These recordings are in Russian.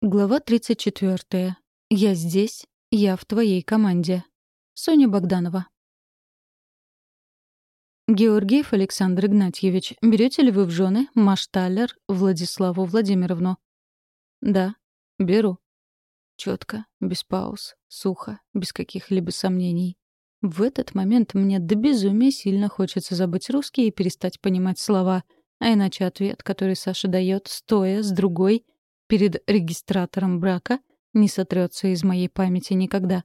Глава 34. Я здесь, я в твоей команде. Соня Богданова. Георгиев Александр Игнатьевич, берете ли вы в жены Машталер Владиславу Владимировну? Да, беру. Четко, без пауз, сухо, без каких-либо сомнений. В этот момент мне до безумия сильно хочется забыть русский и перестать понимать слова, а иначе ответ, который Саша дает, стоя с другой — перед регистратором брака не сотрется из моей памяти никогда.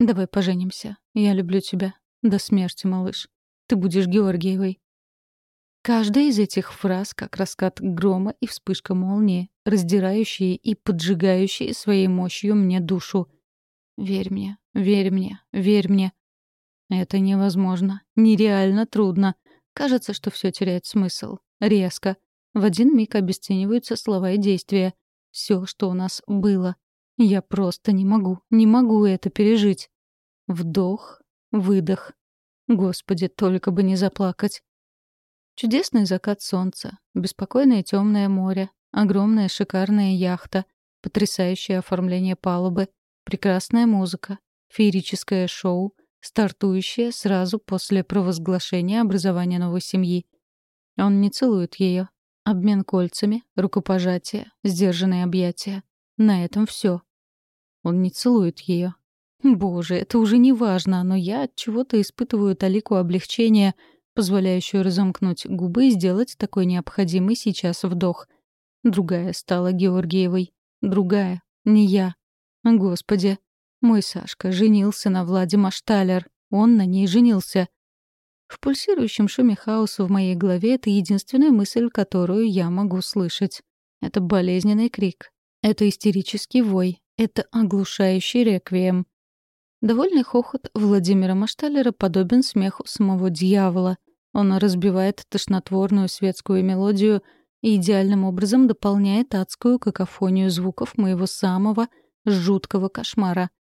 Давай поженимся. Я люблю тебя. До смерти, малыш. Ты будешь Георгиевой. Каждая из этих фраз как раскат грома и вспышка молнии, раздирающие и поджигающие своей мощью мне душу. Верь мне, верь мне, верь мне. Это невозможно, нереально трудно. Кажется, что все теряет смысл. Резко, в один миг обесцениваются слова и действия. Все, что у нас было. Я просто не могу, не могу это пережить. Вдох, выдох. Господи, только бы не заплакать. Чудесный закат солнца, беспокойное темное море, огромная шикарная яхта, потрясающее оформление палубы, прекрасная музыка, феерическое шоу, стартующее сразу после провозглашения образования новой семьи. Он не целует ее, Обмен кольцами, рукопожатие, сдержанные объятия. На этом все. Он не целует ее. Боже, это уже не важно, но я от чего-то испытываю талику облегчения, позволяющую разомкнуть губы и сделать такой необходимый сейчас вдох. Другая стала Георгиевой. Другая. Не я. Господи. Мой Сашка женился на Владе Машталер. Он на ней женился. В пульсирующем шуме хаоса в моей голове это единственная мысль, которую я могу слышать. Это болезненный крик. Это истерический вой. Это оглушающий реквием. Довольный хохот Владимира Машталера подобен смеху самого дьявола. Он разбивает тошнотворную светскую мелодию и идеальным образом дополняет адскую какофонию звуков моего самого жуткого кошмара —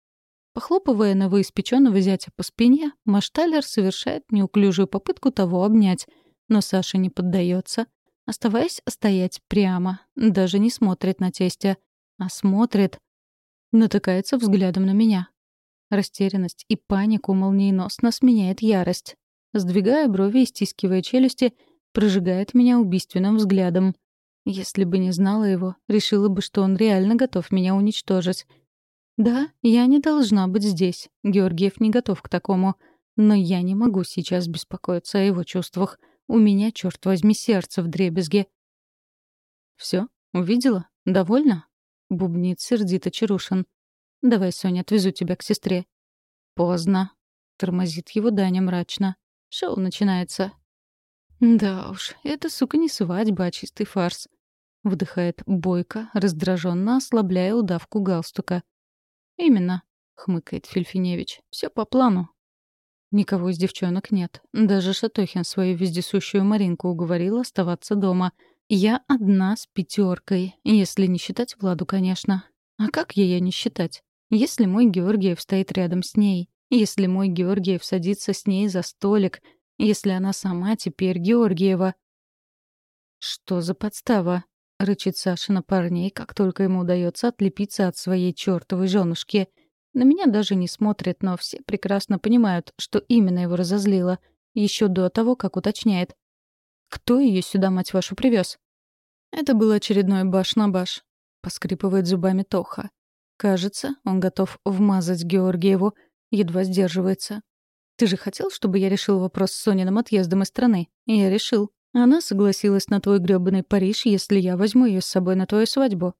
Похлопывая новоиспеченного зятя по спине, Машталер совершает неуклюжую попытку того обнять, но Саша не поддается, оставаясь стоять прямо, даже не смотрит на тестя, а смотрит, натыкается взглядом на меня. Растерянность и панику молниеносно сменяет ярость. Сдвигая брови и стискивая челюсти, прожигает меня убийственным взглядом. Если бы не знала его, решила бы, что он реально готов меня уничтожить. Да, я не должна быть здесь. Георгиев не готов к такому. Но я не могу сейчас беспокоиться о его чувствах. У меня, черт возьми, сердце в дребезге. Все, увидела? Довольна? Бубнит сердито Чарушин. Давай, Соня, отвезу тебя к сестре. Поздно. Тормозит его Даня мрачно. Шоу начинается. Да уж, это, сука, не свадьба, а чистый фарс. Вдыхает Бойко, раздраженно ослабляя удавку галстука. «Именно», — хмыкает Фельфиневич. Все по плану». Никого из девчонок нет. Даже Шатохин свою вездесущую Маринку уговорил оставаться дома. Я одна с пятеркой, если не считать Владу, конечно. А как ее не считать? Если мой Георгиев стоит рядом с ней, если мой Георгиев садится с ней за столик, если она сама теперь Георгиева. «Что за подстава?» — рычит Саша на парней, как только ему удается отлепиться от своей чертовой женушки. На меня даже не смотрят, но все прекрасно понимают, что именно его разозлило. Еще до того, как уточняет. «Кто ее сюда, мать вашу, привез? Это был очередной баш на баш. Поскрипывает зубами Тоха. Кажется, он готов вмазать Георгиеву, едва сдерживается. «Ты же хотел, чтобы я решил вопрос с Сониным отъездом из страны?» «Я решил. Она согласилась на твой грёбаный Париж, если я возьму ее с собой на твою свадьбу.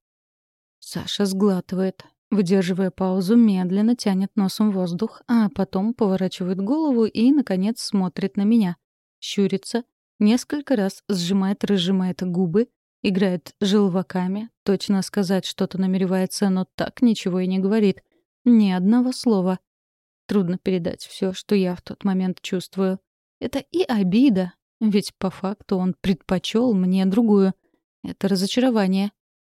Саша сглатывает, выдерживая паузу, медленно тянет носом воздух, а потом поворачивает голову и, наконец, смотрит на меня. Щурится, несколько раз сжимает-разжимает губы, играет желваками, точно сказать что-то намеревается, но так ничего и не говорит. Ни одного слова. Трудно передать все, что я в тот момент чувствую. Это и обида, ведь по факту он предпочел мне другую. Это разочарование.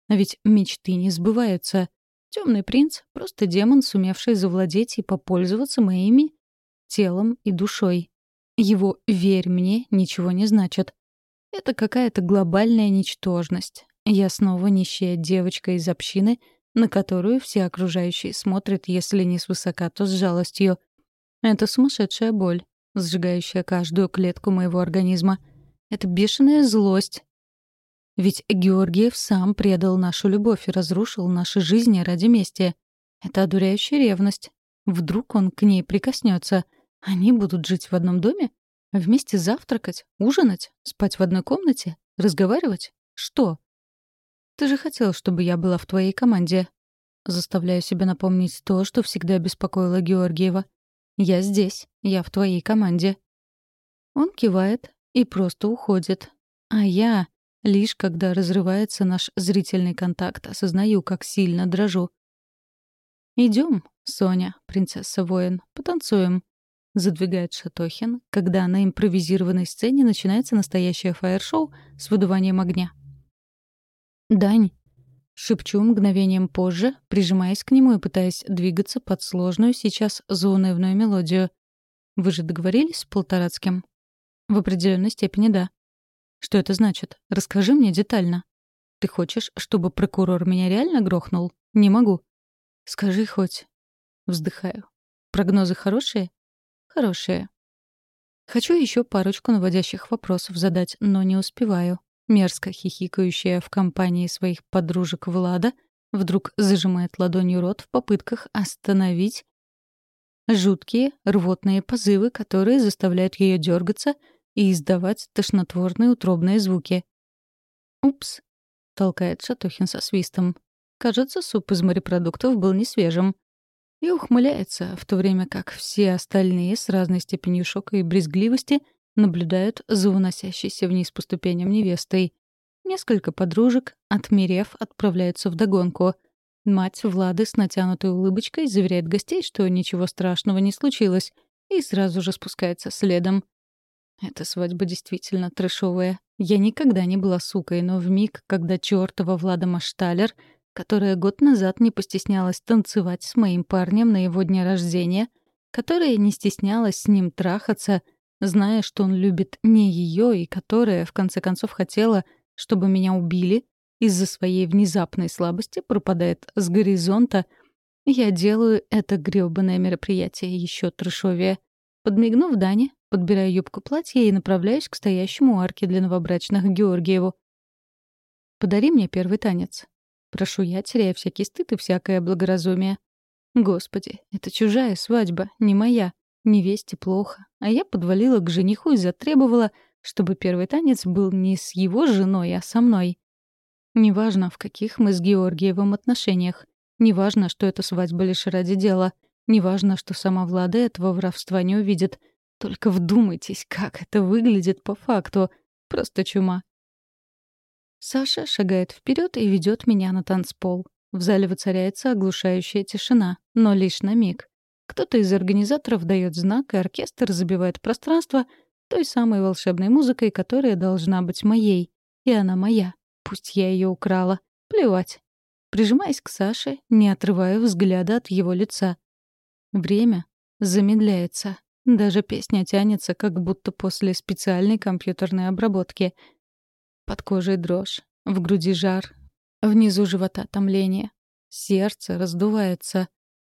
А ведь мечты не сбываются. Темный принц — просто демон, сумевший завладеть и попользоваться моими телом и душой. Его «верь мне» ничего не значит. Это какая-то глобальная ничтожность. Я снова нищая девочка из общины, на которую все окружающие смотрят, если не свысока, то с жалостью. Это сумасшедшая боль, сжигающая каждую клетку моего организма. Это бешеная злость. Ведь Георгиев сам предал нашу любовь и разрушил наши жизни ради мести. Это одуряющая ревность. Вдруг он к ней прикоснется. Они будут жить в одном доме? Вместе завтракать, ужинать, спать в одной комнате, разговаривать? Что? Ты же хотел, чтобы я была в твоей команде. Заставляю себя напомнить то, что всегда беспокоило Георгиева. Я здесь, я в твоей команде. Он кивает и просто уходит. А я, лишь когда разрывается наш зрительный контакт, осознаю, как сильно дрожу. Идем, Соня, принцесса-воин, потанцуем. Задвигает Шатохин, когда на импровизированной сцене начинается настоящее фаер-шоу с выдуванием огня. «Дань!» — шепчу мгновением позже, прижимаясь к нему и пытаясь двигаться под сложную сейчас заунывную мелодию. «Вы же договорились с Полторацким?» «В определенной степени да». «Что это значит? Расскажи мне детально». «Ты хочешь, чтобы прокурор меня реально грохнул? Не могу». «Скажи хоть». Вздыхаю. «Прогнозы хорошие?» «Хорошие». Хочу еще парочку наводящих вопросов задать, но не успеваю мерзко хихикающая в компании своих подружек Влада, вдруг зажимает ладонью рот в попытках остановить жуткие рвотные позывы, которые заставляют ее дергаться и издавать тошнотворные утробные звуки. «Упс», — толкает Шатохин со свистом. Кажется, суп из морепродуктов был не свежим. И ухмыляется, в то время как все остальные с разной степенью шока и брезгливости наблюдают за уносящейся вниз по ступеням невестой. Несколько подружек, отмерев, отправляются в догонку. Мать Влады с натянутой улыбочкой заверяет гостей, что ничего страшного не случилось, и сразу же спускается следом. Эта свадьба действительно трэшовая. Я никогда не была сукой, но в миг, когда чёртова Влада Машталер, которая год назад не постеснялась танцевать с моим парнем на его дне рождения, которая не стеснялась с ним трахаться — зная, что он любит не ее и которая, в конце концов, хотела, чтобы меня убили, из-за своей внезапной слабости пропадает с горизонта, я делаю это грёбаное мероприятие еще трешовее. Подмигнув Дане, подбираю юбку платья и направляюсь к стоящему арке для новобрачных Георгиеву. «Подари мне первый танец». Прошу я, теряя всякий стыд и всякое благоразумие. Господи, это чужая свадьба, не моя. Невесте плохо, а я подвалила к жениху и затребовала, чтобы первый танец был не с его женой, а со мной. Неважно, в каких мы с Георгиевым отношениях. Неважно, что эта свадьба лишь ради дела. Неважно, что сама Влада этого воровства не увидит. Только вдумайтесь, как это выглядит по факту. Просто чума. Саша шагает вперед и ведет меня на танцпол. В зале воцаряется оглушающая тишина, но лишь на миг. Кто-то из организаторов дает знак, и оркестр забивает пространство той самой волшебной музыкой, которая должна быть моей. И она моя. Пусть я ее украла. Плевать. Прижимаясь к Саше, не отрываю взгляда от его лица. Время замедляется. Даже песня тянется, как будто после специальной компьютерной обработки. Под кожей дрожь, в груди жар, внизу живота томление. Сердце раздувается.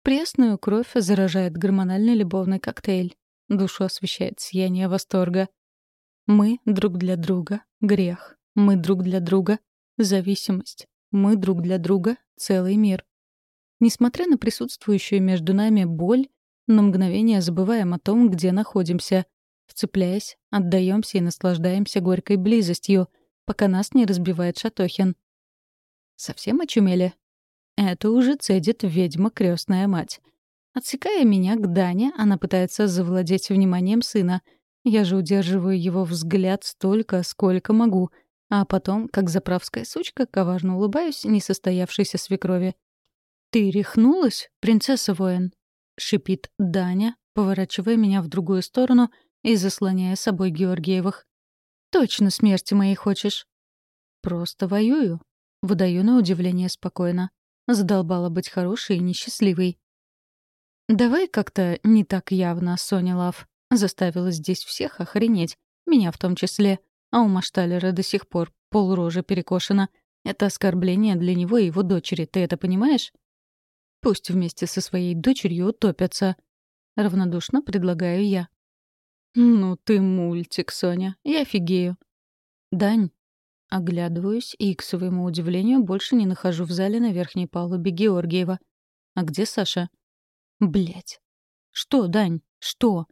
Пресную кровь заражает гормональный любовный коктейль. Душу освещает сияние восторга. Мы друг для друга — грех. Мы друг для друга — зависимость. Мы друг для друга — целый мир. Несмотря на присутствующую между нами боль, на мгновение забываем о том, где находимся. Вцепляясь, отдаемся и наслаждаемся горькой близостью, пока нас не разбивает Шатохин. Совсем очумели? Это уже цедит ведьма крестная мать. Отсекая меня к Дане, она пытается завладеть вниманием сына. Я же удерживаю его взгляд столько, сколько могу. А потом, как заправская сучка, коварно улыбаюсь несостоявшейся свекрови. «Ты рехнулась, принцесса-воин?» — шипит Даня, поворачивая меня в другую сторону и заслоняя собой Георгиевых. «Точно смерти моей хочешь?» «Просто воюю», — выдаю на удивление спокойно. Задолбала быть хорошей и несчастливой. «Давай как-то не так явно, Соня Лав. Заставила здесь всех охренеть. Меня в том числе. А у Машталера до сих пор полрожи перекошена. Это оскорбление для него и его дочери, ты это понимаешь? Пусть вместе со своей дочерью утопятся. Равнодушно предлагаю я. «Ну ты мультик, Соня. Я офигею». «Дань». Оглядываюсь и, к своему удивлению, больше не нахожу в зале на верхней палубе Георгиева. «А где Саша?» Блять. «Что, Дань? Что?»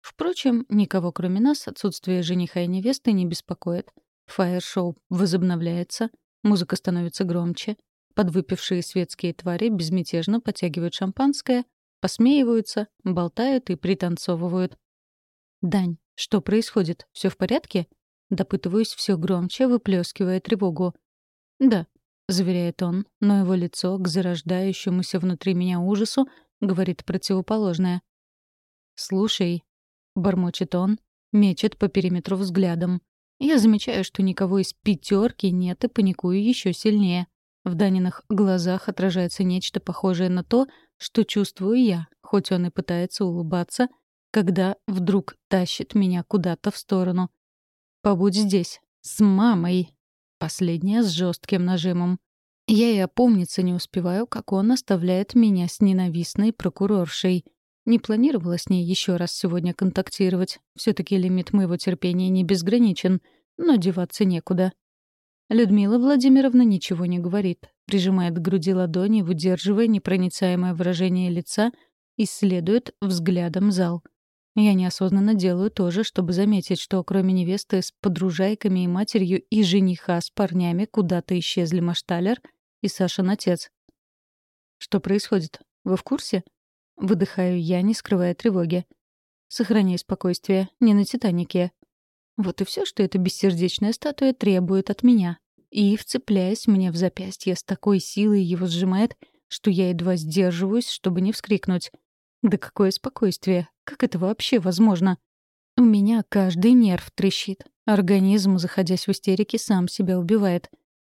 Впрочем, никого кроме нас отсутствие жениха и невесты не беспокоит. Фаер-шоу возобновляется, музыка становится громче, подвыпившие светские твари безмятежно потягивают шампанское, посмеиваются, болтают и пританцовывают. «Дань, что происходит? Все в порядке?» Допытываюсь все громче, выплескивая тревогу. «Да», — заверяет он, но его лицо к зарождающемуся внутри меня ужасу говорит противоположное. «Слушай», — бормочет он, мечет по периметру взглядом. Я замечаю, что никого из пятерки нет и паникую еще сильнее. В Даниных глазах отражается нечто похожее на то, что чувствую я, хоть он и пытается улыбаться, когда вдруг тащит меня куда-то в сторону. «Побудь здесь, с мамой!» Последняя с жестким нажимом. Я и опомниться не успеваю, как он оставляет меня с ненавистной прокуроршей. Не планировала с ней еще раз сегодня контактировать. все таки лимит моего терпения не безграничен, но деваться некуда. Людмила Владимировна ничего не говорит, прижимает к груди ладони, выдерживая непроницаемое выражение лица, исследует взглядом зал. Я неосознанно делаю то же, чтобы заметить, что кроме невесты с подружайками и матерью и жениха с парнями куда-то исчезли Машталер и Сашин отец. «Что происходит? Вы в курсе?» Выдыхаю я, не скрывая тревоги. «Сохраняй спокойствие, не на «Титанике». Вот и все, что эта бессердечная статуя требует от меня. И, вцепляясь мне в запястье, с такой силой его сжимает, что я едва сдерживаюсь, чтобы не вскрикнуть. Да какое спокойствие! Как это вообще возможно? У меня каждый нерв трещит. Организм, заходясь в истерике, сам себя убивает.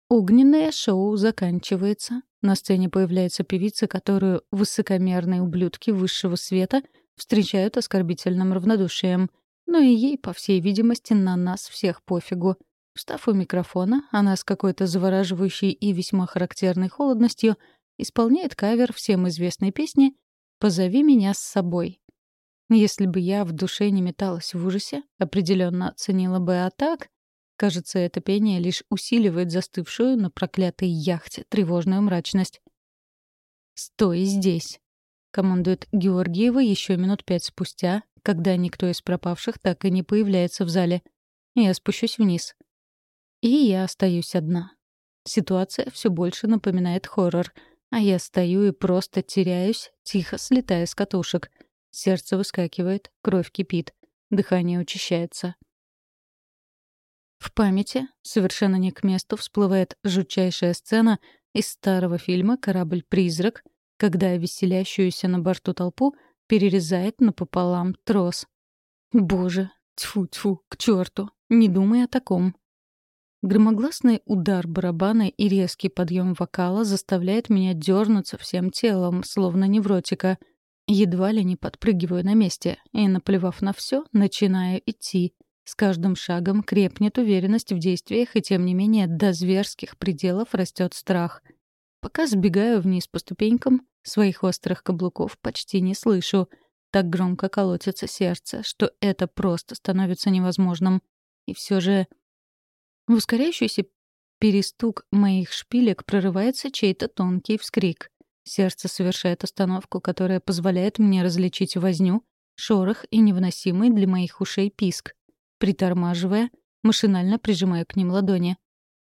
Огненное шоу заканчивается. На сцене появляется певица, которую высокомерные ублюдки высшего света встречают оскорбительным равнодушием. Но и ей, по всей видимости, на нас всех пофигу. Встав у микрофона, она с какой-то завораживающей и весьма характерной холодностью исполняет кавер всем известной песни «Позови меня с собой». Если бы я в душе не металась в ужасе, определенно оценила бы, а так... Кажется, это пение лишь усиливает застывшую на проклятой яхте тревожную мрачность. «Стой здесь!» — командует Георгиева еще минут пять спустя, когда никто из пропавших так и не появляется в зале. Я спущусь вниз. И я остаюсь одна. Ситуация все больше напоминает хоррор, а я стою и просто теряюсь, тихо слетая с катушек. Сердце выскакивает, кровь кипит, дыхание учащается. В памяти, совершенно не к месту, всплывает жутчайшая сцена из старого фильма «Корабль-призрак», когда веселящуюся на борту толпу — перерезает напополам трос. Боже, тьфу-тьфу, к черту, не думай о таком. Громогласный удар барабана и резкий подъем вокала заставляет меня дернуться всем телом, словно невротика. Едва ли не подпрыгиваю на месте и, наплевав на все, начинаю идти. С каждым шагом крепнет уверенность в действиях, и тем не менее до зверских пределов растет страх. Пока сбегаю вниз по ступенькам, Своих острых каблуков почти не слышу. Так громко колотится сердце, что это просто становится невозможным. И все же... В ускоряющийся перестук моих шпилек прорывается чей-то тонкий вскрик. Сердце совершает остановку, которая позволяет мне различить возню, шорох и невыносимый для моих ушей писк. Притормаживая, машинально прижимаю к ним ладони.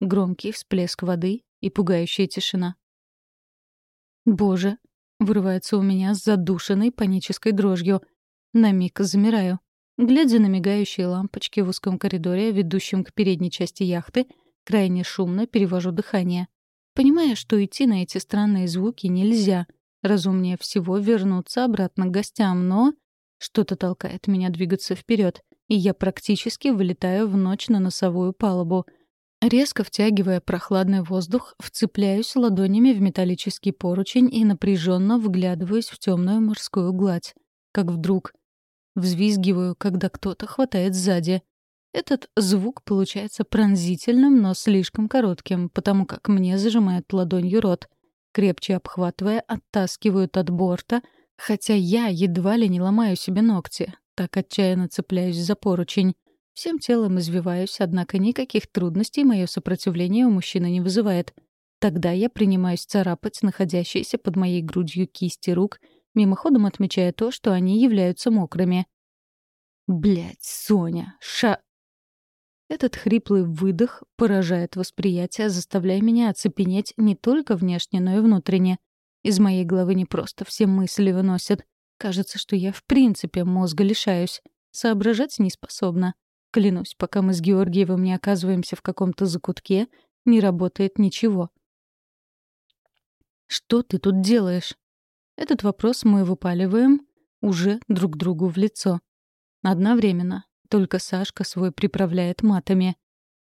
Громкий всплеск воды и пугающая тишина. Боже, вырывается у меня с задушенной панической дрожью. На миг замираю. Глядя на мигающие лампочки в узком коридоре, ведущем к передней части яхты, крайне шумно перевожу дыхание. Понимая, что идти на эти странные звуки нельзя. Разумнее всего вернуться обратно к гостям, но... Что-то толкает меня двигаться вперед, и я практически вылетаю в ночь на носовую палубу — Резко втягивая прохладный воздух, вцепляюсь ладонями в металлический поручень и напряженно вглядываюсь в темную морскую гладь. Как вдруг взвизгиваю, когда кто-то хватает сзади. Этот звук получается пронзительным, но слишком коротким, потому как мне зажимают ладонью рот. Крепче обхватывая, оттаскивают от борта, хотя я едва ли не ломаю себе ногти, так отчаянно цепляюсь за поручень. Всем телом извиваюсь, однако никаких трудностей мое сопротивление у мужчины не вызывает. Тогда я принимаюсь царапать находящиеся под моей грудью кисти рук, мимоходом отмечая то, что они являются мокрыми. Блять, Соня, ша... Этот хриплый выдох поражает восприятие, заставляя меня оцепенеть не только внешне, но и внутренне. Из моей головы не просто все мысли выносят. Кажется, что я в принципе мозга лишаюсь. Соображать не способна. Клянусь, пока мы с Георгиевым не оказываемся в каком-то закутке, не работает ничего. «Что ты тут делаешь?» Этот вопрос мы выпаливаем уже друг другу в лицо. Одновременно, только Сашка свой приправляет матами.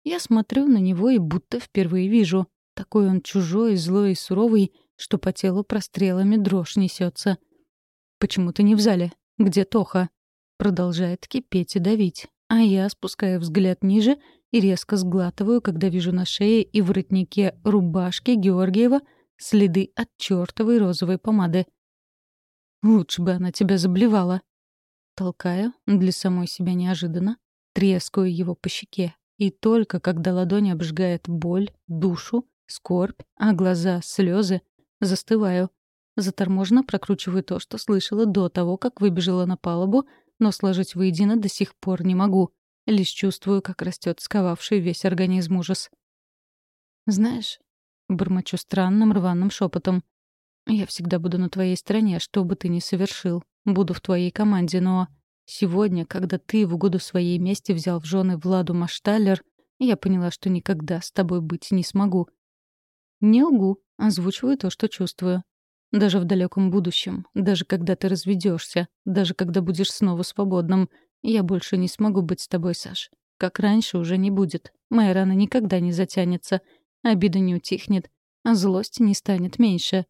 Я смотрю на него и будто впервые вижу. Такой он чужой, злой и суровый, что по телу прострелами дрожь несется. «Почему ты не в зале? Где Тоха?» Продолжает кипеть и давить. А я спускаю взгляд ниже и резко сглатываю, когда вижу на шее и воротнике рубашки Георгиева следы от чертовой розовой помады. «Лучше бы она тебя заблевала», Толкаю, для самой себя неожиданно, трескаю его по щеке. И только когда ладонь обжигает боль, душу, скорбь, а глаза — слезы, застываю. Заторможенно прокручиваю то, что слышала до того, как выбежала на палубу, но сложить воедино до сих пор не могу. Лишь чувствую, как растет сковавший весь организм ужас. «Знаешь», — бормочу странным рваным шепотом, «я всегда буду на твоей стороне, что бы ты ни совершил. Буду в твоей команде, но сегодня, когда ты в угоду своей мести взял в жены Владу Машталер, я поняла, что никогда с тобой быть не смогу. Не лгу, озвучиваю то, что чувствую. Даже в далеком будущем, даже когда ты разведешься, даже когда будешь снова свободным, я больше не смогу быть с тобой, Саш. Как раньше уже не будет. Моя рана никогда не затянется, обида не утихнет, а злость не станет меньше.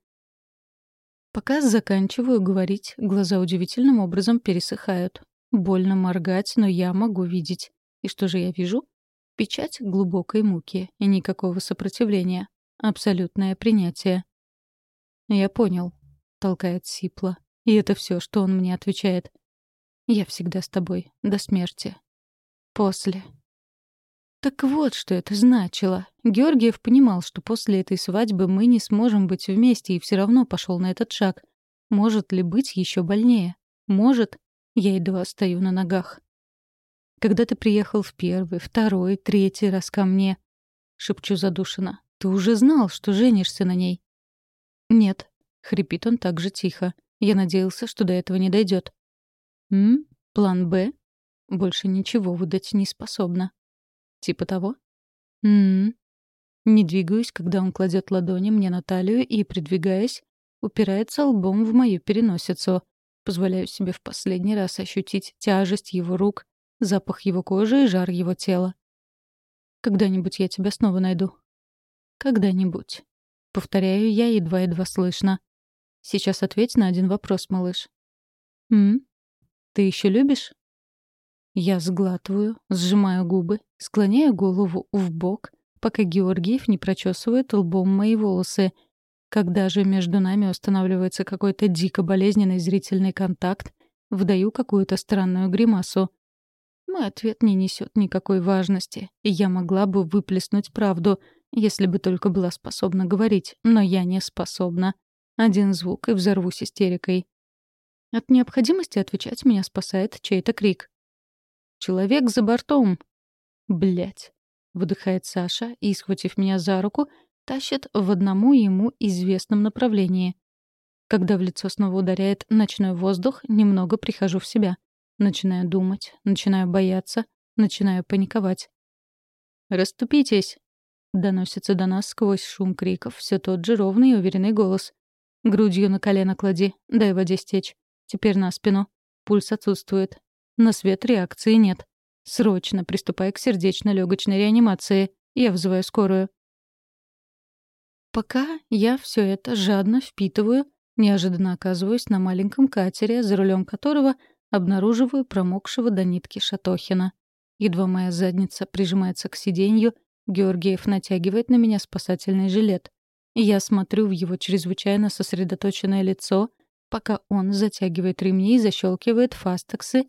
Пока заканчиваю говорить, глаза удивительным образом пересыхают. Больно моргать, но я могу видеть. И что же я вижу? Печать глубокой муки и никакого сопротивления. Абсолютное принятие. «Я понял», — толкает Сипла. И это все, что он мне отвечает. «Я всегда с тобой. До смерти. После. Так вот, что это значило. Георгиев понимал, что после этой свадьбы мы не сможем быть вместе, и все равно пошел на этот шаг. Может ли быть еще больнее? Может. Я едва стою на ногах. Когда ты приехал в первый, второй, третий раз ко мне, шепчу задушенно, ты уже знал, что женишься на ней. Нет, хрипит он так же тихо. Я надеялся, что до этого не дойдет. М? План Б? Больше ничего выдать не способна. Типа того? М, Не двигаюсь, когда он кладет ладони мне на талию и, придвигаясь, упирается лбом в мою переносицу. Позволяю себе в последний раз ощутить тяжесть его рук, запах его кожи и жар его тела. Когда-нибудь я тебя снова найду. Когда-нибудь. Повторяю я едва-едва слышно. Сейчас ответь на один вопрос, малыш. М? Ты еще любишь? Я сглатываю, сжимаю губы, склоняю голову в бок, пока Георгиев не прочесывает лбом мои волосы. Когда же между нами устанавливается какой-то дико болезненный зрительный контакт, выдаю какую-то странную гримасу. Мой ответ не несет никакой важности, и я могла бы выплеснуть правду, если бы только была способна говорить, но я не способна. Один звук и взорвусь истерикой. От необходимости отвечать меня спасает чей-то крик. Человек за бортом. Блять. Выдыхает Саша и, схватив меня за руку, тащит в одному ему известном направлении. Когда в лицо снова ударяет ночной воздух, немного прихожу в себя. Начинаю думать, начинаю бояться, начинаю паниковать. «Раступитесь!» — доносится до нас сквозь шум криков все тот же ровный и уверенный голос. «Грудью на колено клади, дай воде стечь. Теперь на спину. Пульс отсутствует. На свет реакции нет. Срочно приступай к сердечно-легочной реанимации. Я вызываю скорую. Пока я все это жадно впитываю, неожиданно оказываюсь на маленьком катере, за рулем которого обнаруживаю промокшего до нитки Шатохина. Едва моя задница прижимается к сиденью, Георгиев натягивает на меня спасательный жилет. Я смотрю в его чрезвычайно сосредоточенное лицо, пока он затягивает ремни и защелкивает фастексы,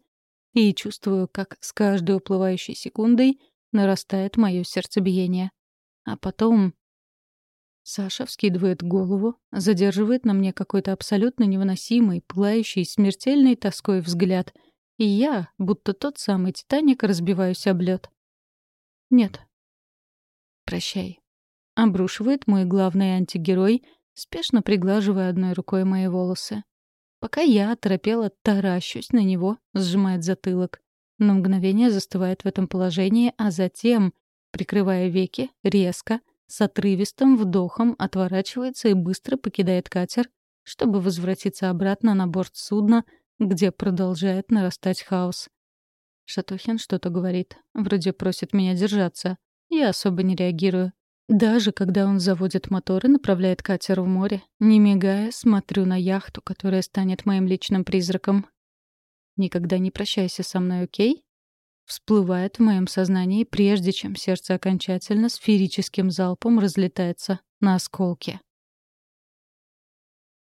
и чувствую, как с каждой уплывающей секундой нарастает мое сердцебиение. А потом... Саша вскидывает голову, задерживает на мне какой-то абсолютно невыносимый, пылающий, смертельной тоской взгляд. И я, будто тот самый Титаник, разбиваюсь об лед. Нет. Прощай. Обрушивает мой главный антигерой, спешно приглаживая одной рукой мои волосы. Пока я, оторопела, таращусь на него, сжимает затылок. На мгновение застывает в этом положении, а затем, прикрывая веки, резко, с отрывистым вдохом отворачивается и быстро покидает катер, чтобы возвратиться обратно на борт судна, где продолжает нарастать хаос. Шатохин что-то говорит. Вроде просит меня держаться. Я особо не реагирую. Даже когда он заводит мотор и направляет катер в море, не мигая, смотрю на яхту, которая станет моим личным призраком. «Никогда не прощайся со мной, окей?» Всплывает в моем сознании, прежде чем сердце окончательно сферическим залпом разлетается на осколки.